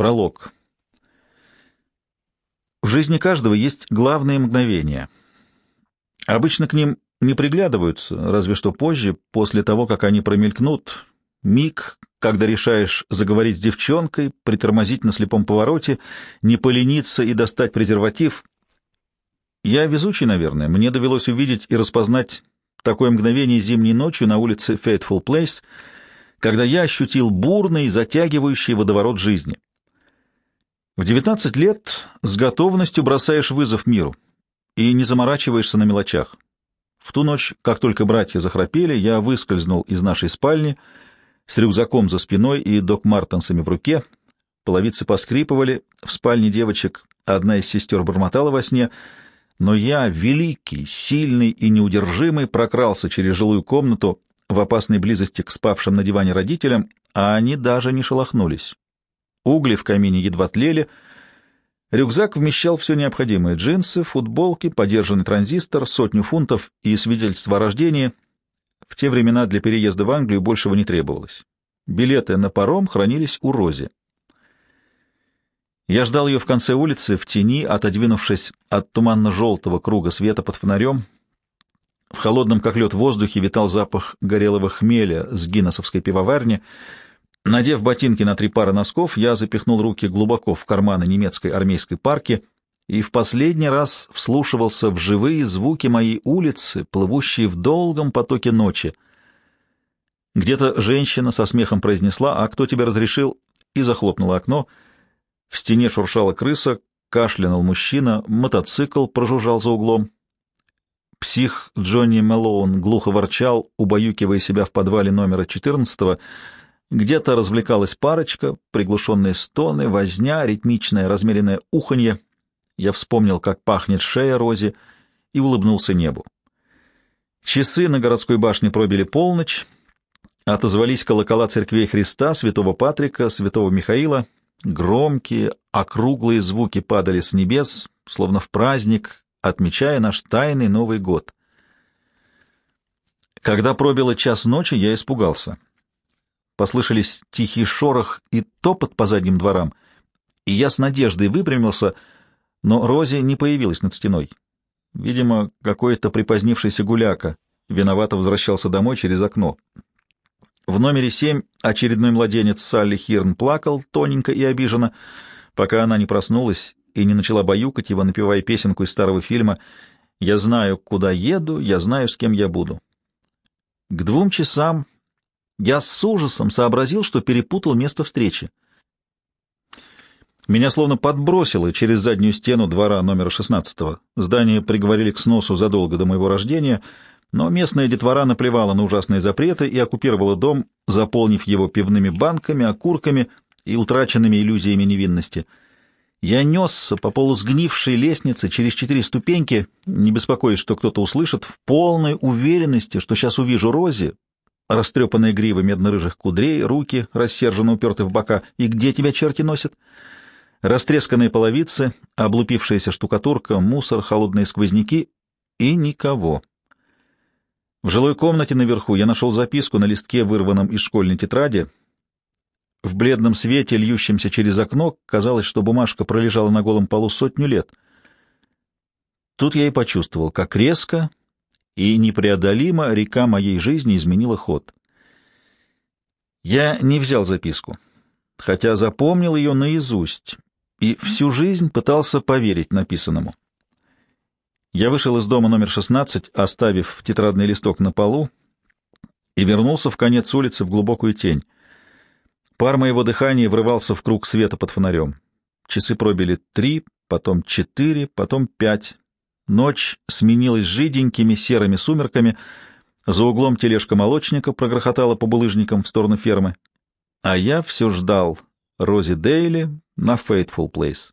Пролог. В жизни каждого есть главные мгновения. Обычно к ним не приглядываются, разве что позже, после того, как они промелькнут. Миг, когда решаешь заговорить с девчонкой, притормозить на слепом повороте, не полениться и достать презерватив. Я везучий, наверное. Мне довелось увидеть и распознать такое мгновение зимней ночью на улице Faithful Place, когда я ощутил бурный, затягивающий водоворот жизни. В 19 лет с готовностью бросаешь вызов миру и не заморачиваешься на мелочах. В ту ночь, как только братья захрапели, я выскользнул из нашей спальни с рюкзаком за спиной и док-мартенсами в руке. Половицы поскрипывали, в спальне девочек одна из сестер бормотала во сне, но я, великий, сильный и неудержимый, прокрался через жилую комнату в опасной близости к спавшим на диване родителям, а они даже не шелохнулись. Угли в камине едва тлели. Рюкзак вмещал все необходимое — джинсы, футболки, подержанный транзистор, сотню фунтов и свидетельство о рождении. В те времена для переезда в Англию большего не требовалось. Билеты на паром хранились у Рози. Я ждал ее в конце улицы, в тени, отодвинувшись от туманно-желтого круга света под фонарем. В холодном, как лед, воздухе витал запах горелого хмеля с гиннесовской пивоварни — Надев ботинки на три пары носков, я запихнул руки глубоко в карманы немецкой армейской парки и в последний раз вслушивался в живые звуки моей улицы, плывущие в долгом потоке ночи. Где-то женщина со смехом произнесла «А кто тебе разрешил?» и захлопнула окно. В стене шуршала крыса, кашлянул мужчина, мотоцикл прожужжал за углом. Псих Джонни Мэлоун глухо ворчал, убаюкивая себя в подвале номера четырнадцатого, где-то развлекалась парочка, приглушенные стоны, возня, ритмичное размеренное уханье. Я вспомнил, как пахнет шея Рози, и улыбнулся небу. Часы на городской башне пробили полночь, отозвались колокола церквей Христа, святого Патрика, святого Михаила. Громкие, округлые звуки падали с небес, словно в праздник, отмечая наш тайный Новый год. Когда пробило час ночи, я испугался — Послышались тихий шорох и топот по задним дворам, и я с надеждой выпрямился, но Рози не появилась над стеной. Видимо, какой-то припозднившийся гуляка виновато возвращался домой через окно. В номере семь очередной младенец Салли Хирн плакал тоненько и обиженно, пока она не проснулась и не начала баюкать его, напевая песенку из старого фильма «Я знаю, куда еду, я знаю, с кем я буду». К двум часам я с ужасом сообразил, что перепутал место встречи. Меня словно подбросило через заднюю стену двора номера 16 -го. Здание приговорили к сносу задолго до моего рождения, но местная детвора наплевала на ужасные запреты и оккупировала дом, заполнив его пивными банками, окурками и утраченными иллюзиями невинности. Я несся по полусгнившей лестнице через четыре ступеньки, не беспокоясь, что кто-то услышит, в полной уверенности, что сейчас увижу Рози, растрепанная грива медно-рыжих кудрей, руки рассерженно уперты в бока. И где тебя черти носят? Растресканные половицы, облупившаяся штукатурка, мусор, холодные сквозняки и никого. В жилой комнате наверху я нашел записку на листке, вырванном из школьной тетради. В бледном свете, льющемся через окно, казалось, что бумажка пролежала на голом полу сотню лет. Тут я и почувствовал, как резко и непреодолимо река моей жизни изменила ход. Я не взял записку, хотя запомнил ее наизусть и всю жизнь пытался поверить написанному. Я вышел из дома номер 16, оставив тетрадный листок на полу, и вернулся в конец улицы в глубокую тень. Пар моего дыхания врывался в круг света под фонарем. Часы пробили три, потом четыре, потом пять. Ночь сменилась жиденькими серыми сумерками. За углом тележка молочника прогрохотала по булыжникам в сторону фермы. А я все ждал Рози Дейли на Фейтфул Плейс.